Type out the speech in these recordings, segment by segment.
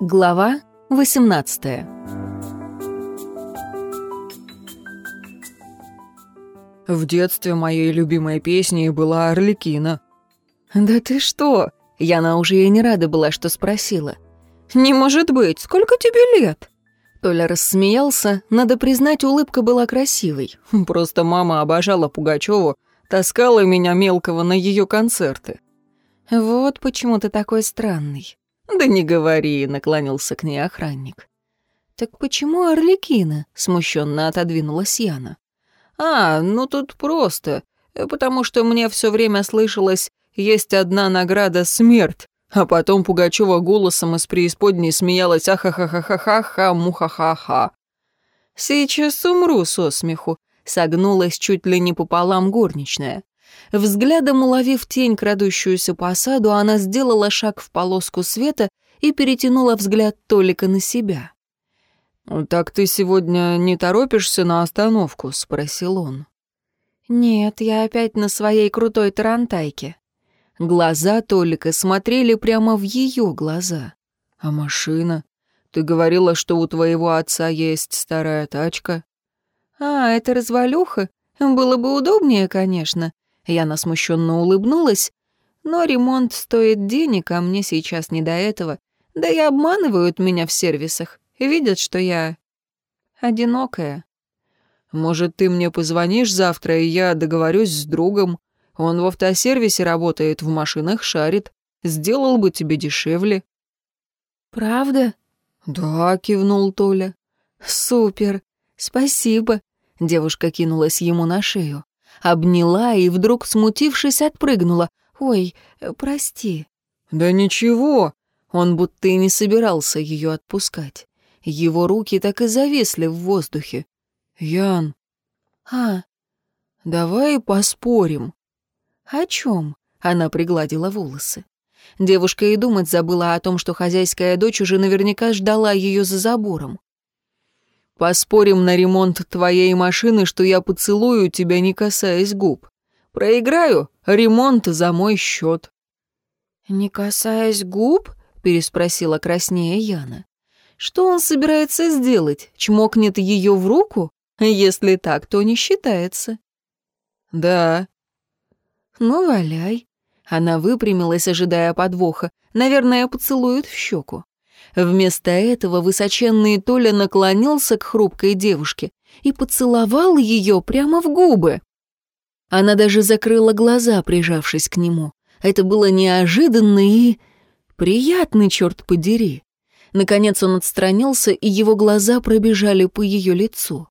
Глава 18 В детстве моей любимой песней была «Орликина». «Да ты что?» Яна уже и не рада была, что спросила. «Не может быть, сколько тебе лет?» Толя рассмеялся, надо признать, улыбка была красивой. Просто мама обожала Пугачеву, таскала меня мелкого на ее концерты. «Вот почему ты такой странный». «Да не говори», — наклонился к ней охранник. «Так почему Орликина?» — смущенно отодвинулась Яна. «А, ну тут просто. Потому что мне все время слышалось, есть одна награда — смерть. А потом Пугачева голосом из преисподней смеялась ахахахахаха, мухахаха. «Сейчас умру со смеху», — согнулась чуть ли не пополам горничная. Взглядом уловив тень, крадущуюся по саду, она сделала шаг в полоску света и перетянула взгляд Толика на себя. «Так ты сегодня не торопишься на остановку?» — спросил он. «Нет, я опять на своей крутой тарантайке». Глаза Толика смотрели прямо в ее глаза. «А машина? Ты говорила, что у твоего отца есть старая тачка?» «А, это развалюха? Было бы удобнее, конечно. Я смущенно улыбнулась, но ремонт стоит денег, а мне сейчас не до этого. Да и обманывают меня в сервисах. Видят, что я одинокая. Может, ты мне позвонишь завтра, и я договорюсь с другом. Он в автосервисе работает, в машинах шарит. Сделал бы тебе дешевле. Правда? Да, кивнул Толя. Супер. Спасибо. Девушка кинулась ему на шею обняла и вдруг, смутившись, отпрыгнула. «Ой, э, прости». «Да ничего». Он будто и не собирался ее отпускать. Его руки так и зависли в воздухе. «Ян». «А?» «Давай поспорим». «О чем?» — она пригладила волосы. Девушка и думать забыла о том, что хозяйская дочь уже наверняка ждала ее за забором. Поспорим на ремонт твоей машины, что я поцелую тебя, не касаясь губ. Проиграю, ремонт за мой счет». «Не касаясь губ?» — переспросила краснея Яна. «Что он собирается сделать? Чмокнет ее в руку? Если так, то не считается». «Да». «Ну, валяй». Она выпрямилась, ожидая подвоха. Наверное, поцелует в щеку. Вместо этого высоченный Толя наклонился к хрупкой девушке и поцеловал ее прямо в губы. Она даже закрыла глаза, прижавшись к нему. Это было неожиданно и... приятно, черт подери. Наконец он отстранился, и его глаза пробежали по ее лицу.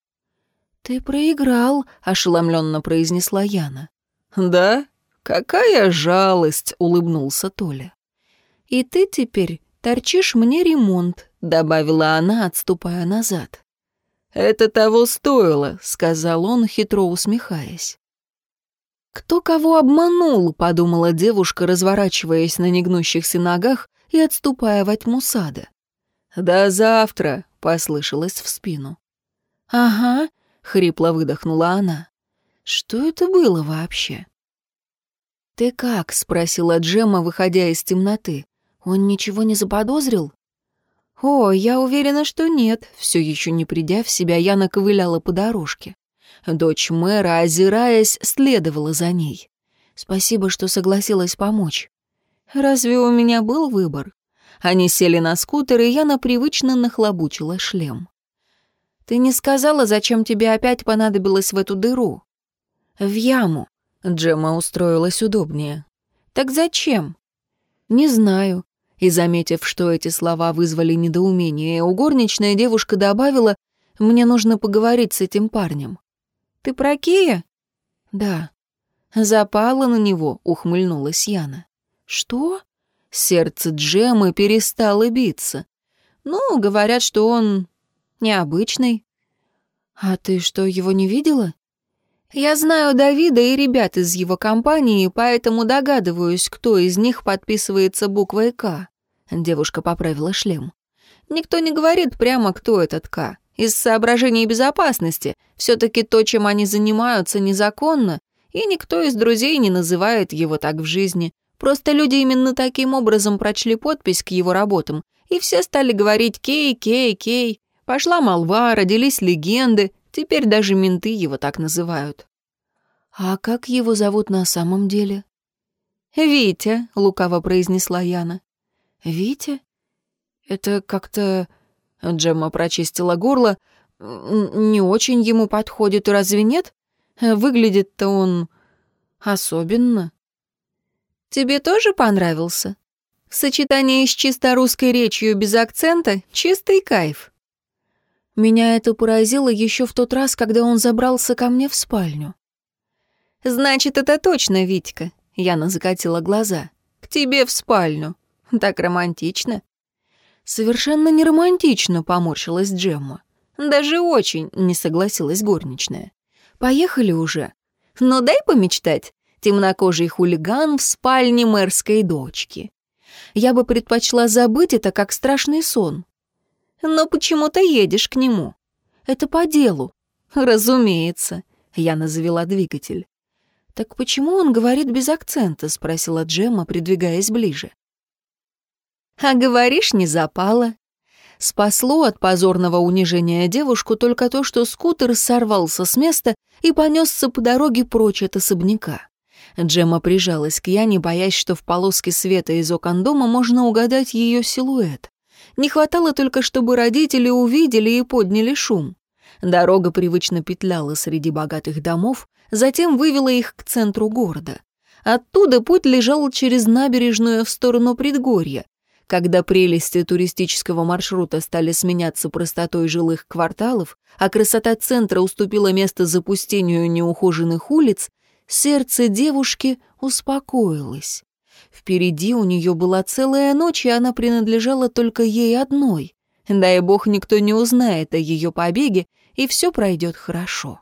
«Ты проиграл», — ошеломленно произнесла Яна. «Да? Какая жалость!» — улыбнулся Толя. «И ты теперь торчишь мне ремонт», — добавила она, отступая назад. «Это того стоило», — сказал он, хитро усмехаясь. «Кто кого обманул?» — подумала девушка, разворачиваясь на негнущихся ногах и отступая во тьму сада. «До завтра», — послышалось в спину. «Ага», — хрипло выдохнула она. «Что это было вообще?» «Ты как?» — спросила Джема, выходя из темноты. Он ничего не заподозрил? О, я уверена, что нет. Все еще не придя в себя, я наковыляла по дорожке. Дочь мэра, озираясь, следовала за ней. Спасибо, что согласилась помочь. Разве у меня был выбор? Они сели на скутер, и я на привычно нахлобучила шлем. «Ты не сказала, зачем тебе опять понадобилось в эту дыру?» «В яму». Джема устроилась удобнее. «Так зачем?» «Не знаю и, заметив, что эти слова вызвали недоумение, у горничная девушка добавила, «Мне нужно поговорить с этим парнем». «Ты про Кия?» «Да». Запала на него, ухмыльнулась Яна. «Что?» Сердце Джемы перестало биться. «Ну, говорят, что он необычный». «А ты что, его не видела?» Я знаю Давида и ребят из его компании, поэтому догадываюсь, кто из них подписывается буквой «К». Девушка поправила шлем. Никто не говорит прямо, кто этот К. Из соображений безопасности. Все-таки то, чем они занимаются, незаконно, и никто из друзей не называет его так в жизни. Просто люди именно таким образом прочли подпись к его работам, и все стали говорить «Кей, Кей, Кей». Пошла молва, родились легенды, теперь даже менты его так называют. «А как его зовут на самом деле?» «Витя», — лукаво произнесла Яна. «Витя? Это как-то...» Джемма прочистила горло. «Не очень ему подходит, разве нет? Выглядит-то он особенно». «Тебе тоже понравился?» Сочетание с чисто русской речью без акцента — чистый кайф. Меня это поразило еще в тот раз, когда он забрался ко мне в спальню. «Значит, это точно Витька», — Яна закатила глаза. «К тебе в спальню. Так романтично». «Совершенно не романтично», — поморщилась Джемма. «Даже очень», — не согласилась горничная. «Поехали уже». «Ну дай помечтать. Темнокожий хулиган в спальне мэрской дочки. Я бы предпочла забыть это как страшный сон. Но почему ты едешь к нему? Это по делу. Разумеется. Яна завела двигатель. «Так почему он говорит без акцента?» — спросила Джемма, придвигаясь ближе. «А говоришь, не запало». Спасло от позорного унижения девушку только то, что скутер сорвался с места и понесся по дороге прочь от особняка. Джемма прижалась к Яне, боясь, что в полоске света из окон дома можно угадать ее силуэт. Не хватало только, чтобы родители увидели и подняли шум. Дорога привычно петляла среди богатых домов, затем вывела их к центру города. Оттуда путь лежал через набережную в сторону предгорья. Когда прелести туристического маршрута стали сменяться простотой жилых кварталов, а красота центра уступила место запустению неухоженных улиц, сердце девушки успокоилось. Впереди у нее была целая ночь, и она принадлежала только ей одной. Дай бог, никто не узнает о ее побеге, и все пройдет хорошо.